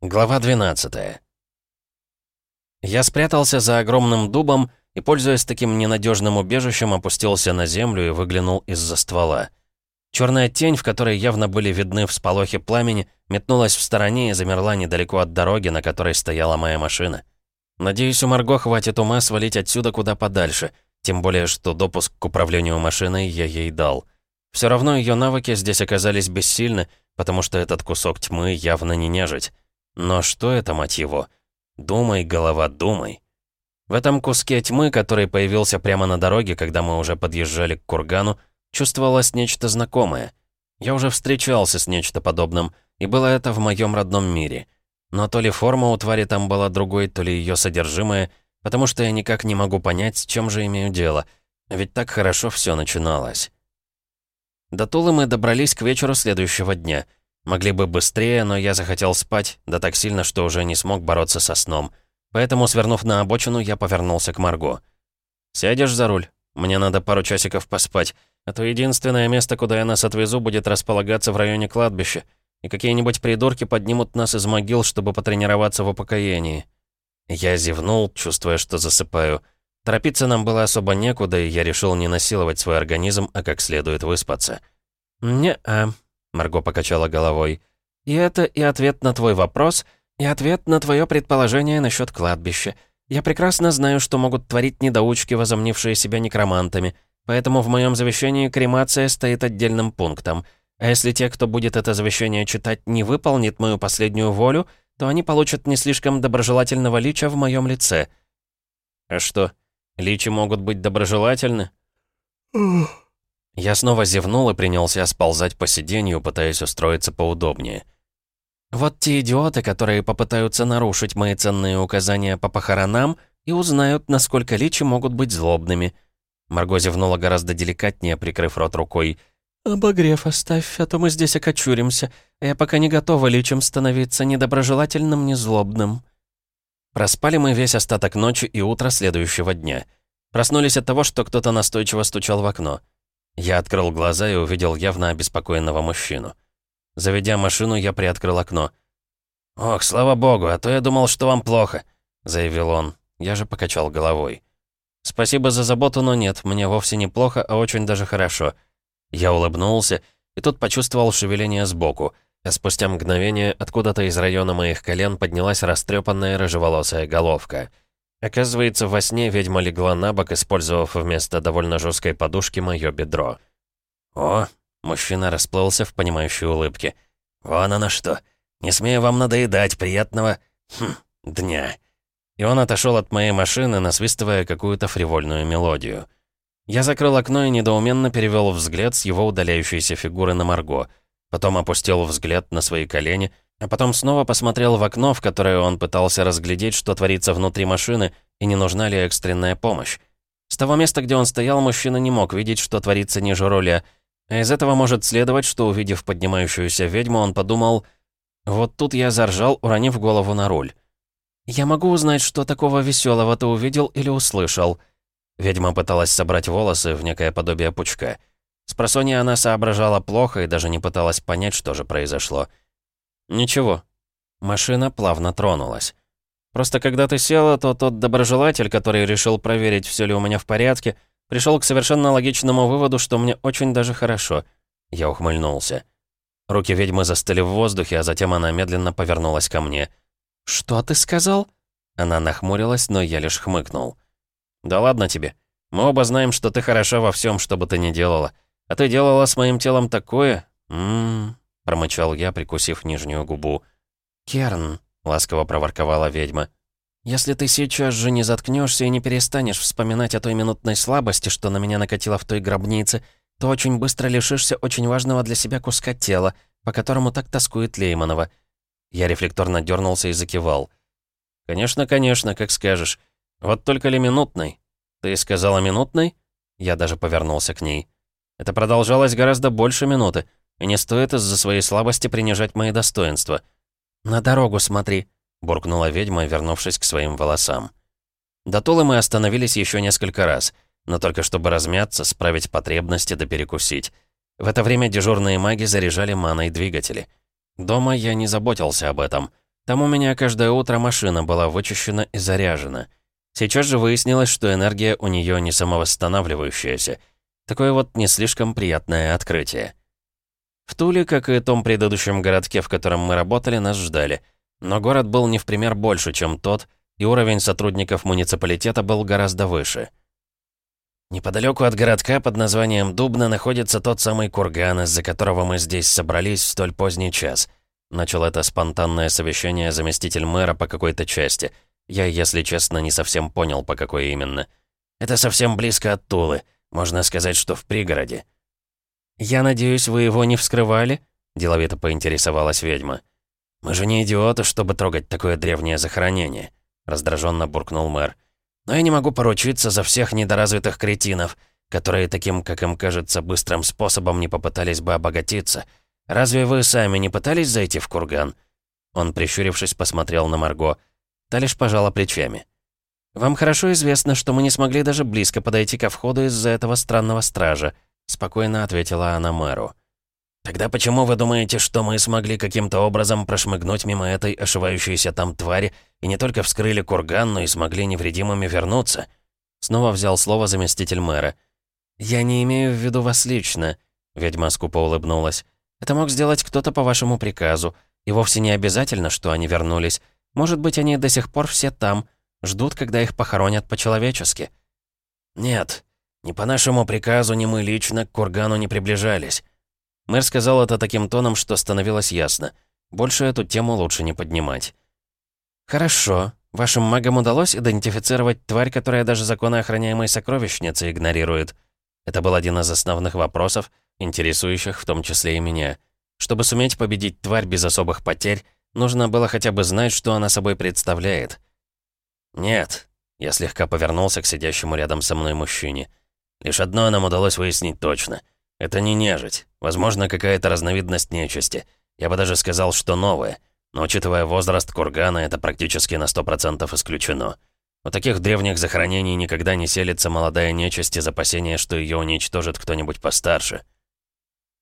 Глава 12 Я спрятался за огромным дубом и, пользуясь таким ненадежным убежищем, опустился на землю и выглянул из-за ствола. Черная тень, в которой явно были видны всполохи пламени, метнулась в стороне и замерла недалеко от дороги, на которой стояла моя машина. Надеюсь, у Марго хватит ума свалить отсюда куда подальше, тем более, что допуск к управлению машиной я ей дал. Все равно ее навыки здесь оказались бессильны, потому что этот кусок тьмы явно не нежить. Но что это, мать его? Думай, голова, думай. В этом куске тьмы, который появился прямо на дороге, когда мы уже подъезжали к кургану, чувствовалось нечто знакомое. Я уже встречался с нечто подобным, и было это в моем родном мире. Но то ли форма у твари там была другой, то ли ее содержимое, потому что я никак не могу понять, с чем же имею дело. Ведь так хорошо все начиналось. До Тулы мы добрались к вечеру следующего дня — Могли бы быстрее, но я захотел спать, да так сильно, что уже не смог бороться со сном. Поэтому, свернув на обочину, я повернулся к Марго. «Сядешь за руль? Мне надо пару часиков поспать, а то единственное место, куда я нас отвезу, будет располагаться в районе кладбища, и какие-нибудь придурки поднимут нас из могил, чтобы потренироваться в упокоении». Я зевнул, чувствуя, что засыпаю. Торопиться нам было особо некуда, и я решил не насиловать свой организм, а как следует выспаться. «Не-а», Марго покачала головой. «И это и ответ на твой вопрос, и ответ на твое предположение насчет кладбища. Я прекрасно знаю, что могут творить недоучки, возомнившие себя некромантами, поэтому в моем завещании кремация стоит отдельным пунктом. А если те, кто будет это завещание читать, не выполнит мою последнюю волю, то они получат не слишком доброжелательного лича в моем лице». «А что, личи могут быть доброжелательны?» Я снова зевнул и принялся сползать по сиденью, пытаясь устроиться поудобнее. «Вот те идиоты, которые попытаются нарушить мои ценные указания по похоронам и узнают, насколько личи могут быть злобными». Марго зевнула гораздо деликатнее, прикрыв рот рукой. «Обогрев оставь, а то мы здесь окочуримся. Я пока не готова личем становиться ни доброжелательным, ни злобным». Проспали мы весь остаток ночи и утро следующего дня. Проснулись от того, что кто-то настойчиво стучал в окно. Я открыл глаза и увидел явно обеспокоенного мужчину. Заведя машину, я приоткрыл окно. «Ох, слава богу, а то я думал, что вам плохо», — заявил он. Я же покачал головой. «Спасибо за заботу, но нет, мне вовсе не плохо, а очень даже хорошо». Я улыбнулся, и тут почувствовал шевеление сбоку, а спустя мгновение откуда-то из района моих колен поднялась растрепанная рыжеволосая головка — Оказывается, во сне ведьма легла на бок, использовав вместо довольно жесткой подушки мое бедро. «О!» — мужчина расплылся в понимающей улыбке. «Вон оно что! Не смею вам надоедать, приятного... Хм, дня!» И он отошел от моей машины, насвистывая какую-то фривольную мелодию. Я закрыл окно и недоуменно перевел взгляд с его удаляющейся фигуры на Марго. Потом опустил взгляд на свои колени — а потом снова посмотрел в окно, в которое он пытался разглядеть, что творится внутри машины, и не нужна ли экстренная помощь. С того места, где он стоял, мужчина не мог видеть, что творится ниже руля. А из этого может следовать, что, увидев поднимающуюся ведьму, он подумал... Вот тут я заржал, уронив голову на руль. «Я могу узнать, что такого веселого ты увидел или услышал?» Ведьма пыталась собрать волосы в некое подобие пучка. С просонья она соображала плохо и даже не пыталась понять, что же произошло. «Ничего». Машина плавно тронулась. «Просто когда ты села, то тот доброжелатель, который решил проверить, все ли у меня в порядке, пришел к совершенно логичному выводу, что мне очень даже хорошо». Я ухмыльнулся. Руки ведьмы застыли в воздухе, а затем она медленно повернулась ко мне. «Что ты сказал?» Она нахмурилась, но я лишь хмыкнул. «Да ладно тебе. Мы оба знаем, что ты хороша во всем, что бы ты ни делала. А ты делала с моим телом такое... Ммм, промычал я, прикусив нижнюю губу. «Керн», — ласково проворковала ведьма, «если ты сейчас же не заткнешься и не перестанешь вспоминать о той минутной слабости, что на меня накатило в той гробнице, то очень быстро лишишься очень важного для себя куска тела, по которому так тоскует Лейманова». Я рефлекторно дернулся и закивал. «Конечно, конечно, как скажешь. Вот только ли минутной?» «Ты сказала минутной?» Я даже повернулся к ней. Это продолжалось гораздо больше минуты. И не стоит из-за своей слабости принижать мои достоинства. «На дорогу смотри», — буркнула ведьма, вернувшись к своим волосам. До Тулы мы остановились еще несколько раз, но только чтобы размяться, справить потребности да перекусить. В это время дежурные маги заряжали маной двигатели. Дома я не заботился об этом. Там у меня каждое утро машина была вычищена и заряжена. Сейчас же выяснилось, что энергия у нее не самовосстанавливающаяся. Такое вот не слишком приятное открытие. В Туле, как и том предыдущем городке, в котором мы работали, нас ждали. Но город был не в пример больше, чем тот, и уровень сотрудников муниципалитета был гораздо выше. Неподалеку от городка под названием Дубна находится тот самый курган, из-за которого мы здесь собрались в столь поздний час. Начал это спонтанное совещание заместитель мэра по какой-то части. Я, если честно, не совсем понял, по какой именно. Это совсем близко от Тулы. Можно сказать, что в пригороде. «Я надеюсь, вы его не вскрывали?» — деловито поинтересовалась ведьма. «Мы же не идиоты, чтобы трогать такое древнее захоронение», — раздраженно буркнул мэр. «Но я не могу поручиться за всех недоразвитых кретинов, которые таким, как им кажется, быстрым способом не попытались бы обогатиться. Разве вы сами не пытались зайти в курган?» Он, прищурившись, посмотрел на Марго. Та лишь пожала плечами. «Вам хорошо известно, что мы не смогли даже близко подойти ко входу из-за этого странного стража», спокойно ответила она мэру. «Тогда почему вы думаете, что мы смогли каким-то образом прошмыгнуть мимо этой ошивающейся там твари и не только вскрыли курган, но и смогли невредимыми вернуться?» Снова взял слово заместитель мэра. «Я не имею в виду вас лично», — ведьма скупо улыбнулась. «Это мог сделать кто-то по вашему приказу, и вовсе не обязательно, что они вернулись. Может быть, они до сих пор все там, ждут, когда их похоронят по-человечески». «Нет, ни по нашему приказу, ни мы лично к кургану не приближались». Мэр сказал это таким тоном, что становилось ясно. Больше эту тему лучше не поднимать. «Хорошо. Вашим магам удалось идентифицировать тварь, которая даже законы охраняемой сокровищницы игнорирует?» Это был один из основных вопросов, интересующих в том числе и меня. Чтобы суметь победить тварь без особых потерь, нужно было хотя бы знать, что она собой представляет. «Нет», — я слегка повернулся к сидящему рядом со мной мужчине. «Лишь одно нам удалось выяснить точно. Это не нежить. Возможно, какая-то разновидность нечисти. Я бы даже сказал, что новая. Но учитывая возраст кургана, это практически на 100% исключено. У таких древних захоронений никогда не селится молодая нечисть из опасения, что ее уничтожит кто-нибудь постарше.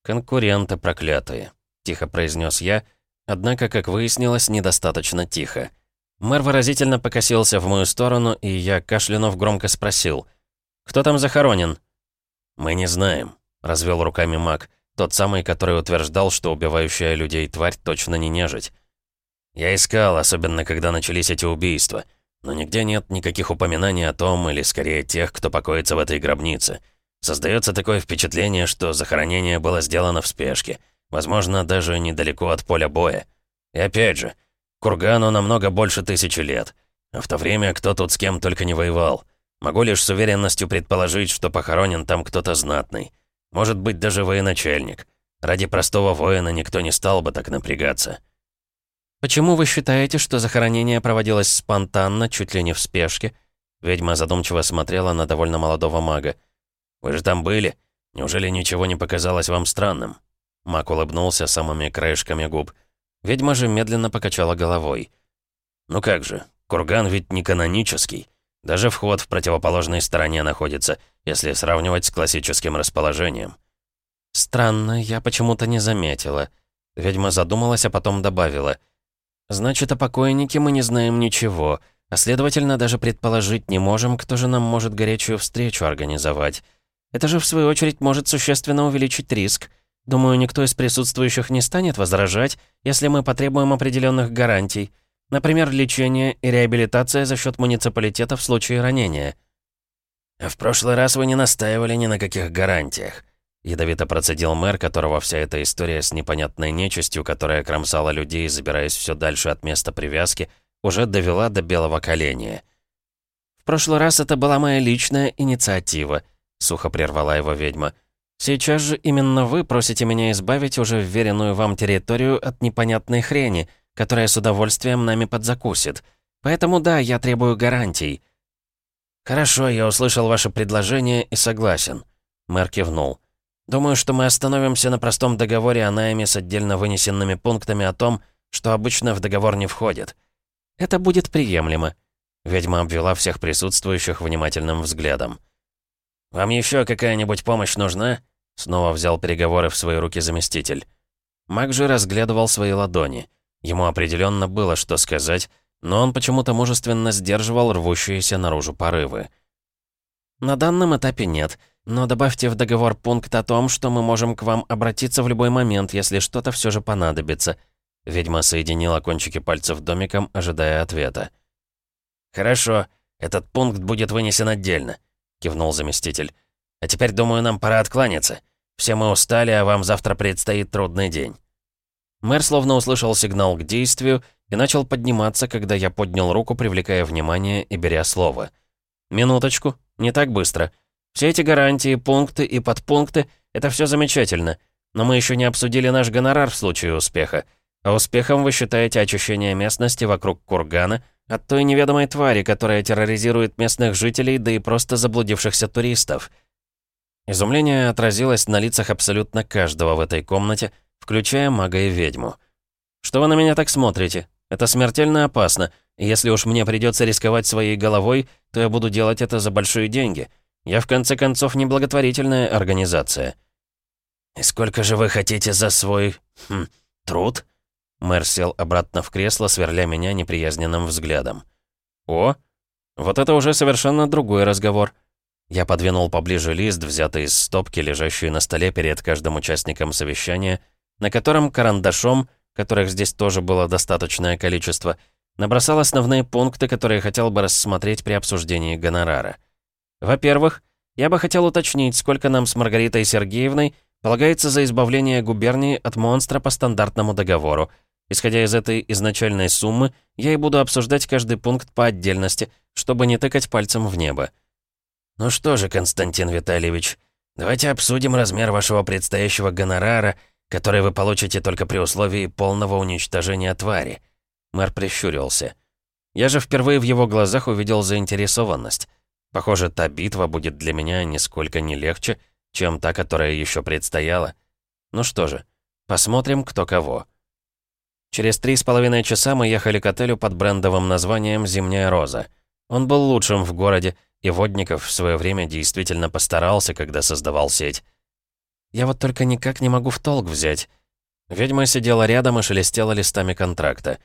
«Конкуренты проклятые», — тихо произнес я, однако, как выяснилось, недостаточно тихо. Мэр выразительно покосился в мою сторону, и я, кашлянув, громко спросил. «Кто там захоронен?» «Мы не знаем», — развел руками маг, тот самый, который утверждал, что убивающая людей тварь точно не нежить. «Я искал, особенно когда начались эти убийства, но нигде нет никаких упоминаний о том, или скорее тех, кто покоится в этой гробнице. Создается такое впечатление, что захоронение было сделано в спешке, возможно, даже недалеко от поля боя. И опять же, кургану намного больше тысячи лет, а в то время кто тут с кем только не воевал». Могу лишь с уверенностью предположить, что похоронен там кто-то знатный. Может быть, даже военачальник. Ради простого воина никто не стал бы так напрягаться. «Почему вы считаете, что захоронение проводилось спонтанно, чуть ли не в спешке?» Ведьма задумчиво смотрела на довольно молодого мага. «Вы же там были? Неужели ничего не показалось вам странным?» Маг улыбнулся самыми краешками губ. Ведьма же медленно покачала головой. «Ну как же, курган ведь не канонический. Даже вход в противоположной стороне находится, если сравнивать с классическим расположением. «Странно, я почему-то не заметила». Ведьма задумалась, а потом добавила. «Значит, о покойнике мы не знаем ничего, а следовательно, даже предположить не можем, кто же нам может горячую встречу организовать. Это же, в свою очередь, может существенно увеличить риск. Думаю, никто из присутствующих не станет возражать, если мы потребуем определенных гарантий». Например, лечение и реабилитация за счет муниципалитета в случае ранения. «В прошлый раз вы не настаивали ни на каких гарантиях», — ядовито процедил мэр, которого вся эта история с непонятной нечистью, которая кромсала людей, забираясь все дальше от места привязки, уже довела до белого коленя. «В прошлый раз это была моя личная инициатива», — сухо прервала его ведьма. «Сейчас же именно вы просите меня избавить уже вверенную вам территорию от непонятной хрени», — которая с удовольствием нами подзакусит. Поэтому да, я требую гарантий». «Хорошо, я услышал ваше предложение и согласен», — мэр кивнул. «Думаю, что мы остановимся на простом договоре о найме с отдельно вынесенными пунктами о том, что обычно в договор не входит. Это будет приемлемо». Ведьма обвела всех присутствующих внимательным взглядом. «Вам еще какая-нибудь помощь нужна?» Снова взял переговоры в свои руки заместитель. Маг же разглядывал свои ладони. Ему определенно было что сказать, но он почему-то мужественно сдерживал рвущиеся наружу порывы. «На данном этапе нет, но добавьте в договор пункт о том, что мы можем к вам обратиться в любой момент, если что-то все же понадобится». Ведьма соединила кончики пальцев домиком, ожидая ответа. «Хорошо, этот пункт будет вынесен отдельно», — кивнул заместитель. «А теперь, думаю, нам пора откланяться. Все мы устали, а вам завтра предстоит трудный день». Мэр словно услышал сигнал к действию и начал подниматься, когда я поднял руку, привлекая внимание и беря слово. «Минуточку, не так быстро. Все эти гарантии, пункты и подпункты — это все замечательно, но мы еще не обсудили наш гонорар в случае успеха. А успехом вы считаете очищение местности вокруг кургана от той неведомой твари, которая терроризирует местных жителей, да и просто заблудившихся туристов». Изумление отразилось на лицах абсолютно каждого в этой комнате, включая мага и ведьму. «Что вы на меня так смотрите? Это смертельно опасно, если уж мне придется рисковать своей головой, то я буду делать это за большие деньги. Я, в конце концов, не благотворительная организация». «И сколько же вы хотите за свой... Хм, труд?» Мэр сел обратно в кресло, сверля меня неприязненным взглядом. «О, вот это уже совершенно другой разговор». Я подвинул поближе лист, взятый из стопки, лежащий на столе перед каждым участником совещания, на котором карандашом, которых здесь тоже было достаточное количество, набросал основные пункты, которые хотел бы рассмотреть при обсуждении гонорара. Во-первых, я бы хотел уточнить, сколько нам с Маргаритой Сергеевной полагается за избавление губернии от монстра по стандартному договору. Исходя из этой изначальной суммы, я и буду обсуждать каждый пункт по отдельности, чтобы не тыкать пальцем в небо. «Ну что же, Константин Витальевич, давайте обсудим размер вашего предстоящего гонорара, который вы получите только при условии полного уничтожения твари». Мэр прищурился. Я же впервые в его глазах увидел заинтересованность. Похоже, та битва будет для меня нисколько не легче, чем та, которая еще предстояла. Ну что же, посмотрим, кто кого. Через три с половиной часа мы ехали к отелю под брендовым названием «Зимняя роза». Он был лучшим в городе, и Водников в свое время действительно постарался, когда создавал сеть. Я вот только никак не могу в толк взять. Ведьма сидела рядом и шелестела листами контракта.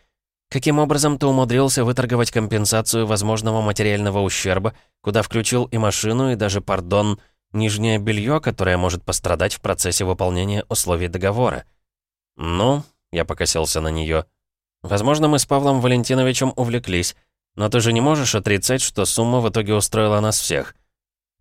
Каким образом ты умудрился выторговать компенсацию возможного материального ущерба, куда включил и машину, и даже, пардон, нижнее белье, которое может пострадать в процессе выполнения условий договора? Ну, я покосился на нее. Возможно, мы с Павлом Валентиновичем увлеклись, но ты же не можешь отрицать, что сумма в итоге устроила нас всех».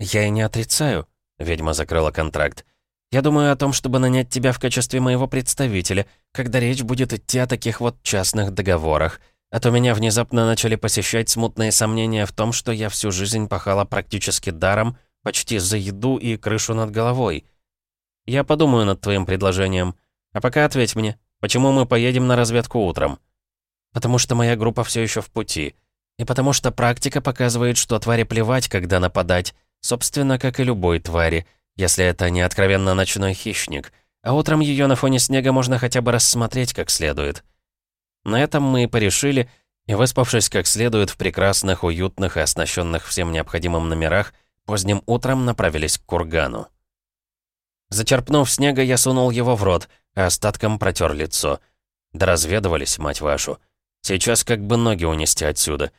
«Я и не отрицаю», — ведьма закрыла контракт. «Я думаю о том, чтобы нанять тебя в качестве моего представителя, когда речь будет идти о таких вот частных договорах. А то меня внезапно начали посещать смутные сомнения в том, что я всю жизнь пахала практически даром, почти за еду и крышу над головой. Я подумаю над твоим предложением. А пока ответь мне, почему мы поедем на разведку утром?» «Потому что моя группа все еще в пути». И потому что практика показывает, что твари плевать, когда нападать. Собственно, как и любой твари, если это не откровенно ночной хищник. А утром ее на фоне снега можно хотя бы рассмотреть как следует. На этом мы и порешили, и выспавшись как следует в прекрасных, уютных и оснащенных всем необходимым номерах, поздним утром направились к кургану. Зачерпнув снега, я сунул его в рот, а остатком протер лицо. Да разведывались, мать вашу. Сейчас как бы ноги унести отсюда.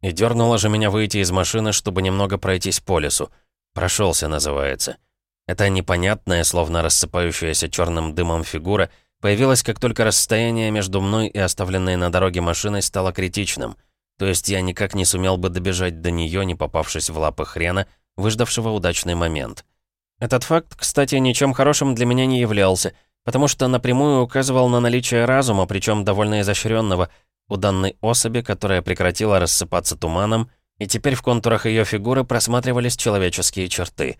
И дернуло же меня выйти из машины, чтобы немного пройтись по лесу. Прошелся, называется. Эта непонятная, словно рассыпающаяся черным дымом фигура появилась, как только расстояние между мной и оставленной на дороге машиной стало критичным. То есть я никак не сумел бы добежать до нее, не попавшись в лапы хрена, выждавшего удачный момент. Этот факт, кстати, ничем хорошим для меня не являлся, потому что напрямую указывал на наличие разума, причем довольно изощренного, у данной особи, которая прекратила рассыпаться туманом, и теперь в контурах ее фигуры просматривались человеческие черты.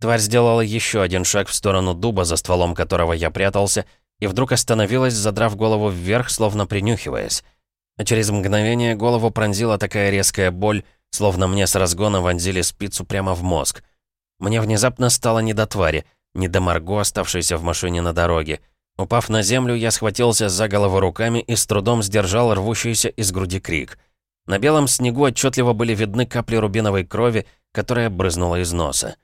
Тварь сделала еще один шаг в сторону дуба, за стволом которого я прятался, и вдруг остановилась, задрав голову вверх, словно принюхиваясь. А через мгновение голову пронзила такая резкая боль, словно мне с разгона вонзили спицу прямо в мозг. Мне внезапно стало не до твари, не до Марго, оставшейся в машине на дороге. Упав на землю, я схватился за голову руками и с трудом сдержал рвущийся из груди крик. На белом снегу отчетливо были видны капли рубиновой крови, которая брызнула из носа.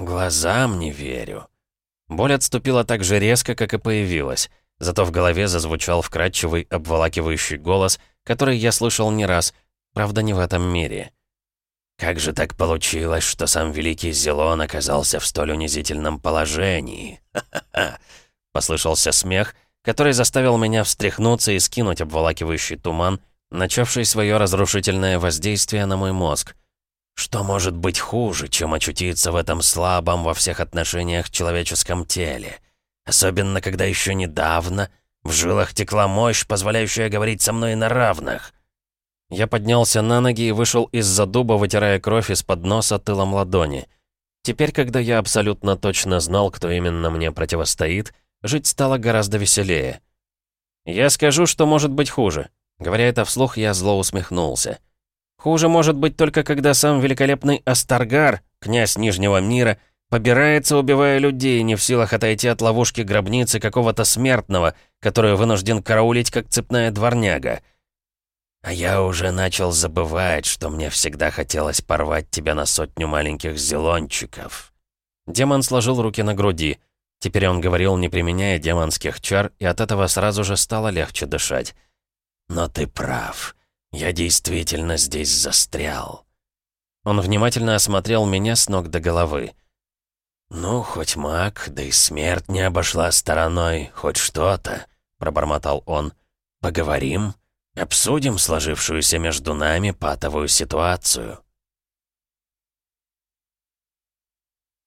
«Глазам не верю». Боль отступила так же резко, как и появилась. Зато в голове зазвучал вкрадчивый, обволакивающий голос, который я слышал не раз, правда, не в этом мире. «Как же так получилось, что сам Великий Зелон оказался в столь унизительном положении? Ха-ха-ха!» Послышался смех, который заставил меня встряхнуться и скинуть обволакивающий туман, начавший свое разрушительное воздействие на мой мозг. Что может быть хуже, чем очутиться в этом слабом во всех отношениях человеческом теле? Особенно, когда еще недавно в жилах текла мощь, позволяющая говорить со мной на равных. Я поднялся на ноги и вышел из-за дуба, вытирая кровь из-под носа тылом ладони. Теперь, когда я абсолютно точно знал, кто именно мне противостоит, жить стало гораздо веселее. «Я скажу, что может быть хуже». Говоря это вслух, я зло усмехнулся. «Хуже может быть только когда сам великолепный Астаргар, князь Нижнего мира, побирается, убивая людей, не в силах отойти от ловушки гробницы какого-то смертного, которую вынужден караулить как цепная дворняга». А я уже начал забывать, что мне всегда хотелось порвать тебя на сотню маленьких зелончиков. Демон сложил руки на груди. Теперь он говорил, не применяя демонских чар, и от этого сразу же стало легче дышать. Но ты прав. Я действительно здесь застрял. Он внимательно осмотрел меня с ног до головы. «Ну, хоть маг, да и смерть не обошла стороной, хоть что-то», — пробормотал он. «Поговорим?» Обсудим сложившуюся между нами патовую ситуацию.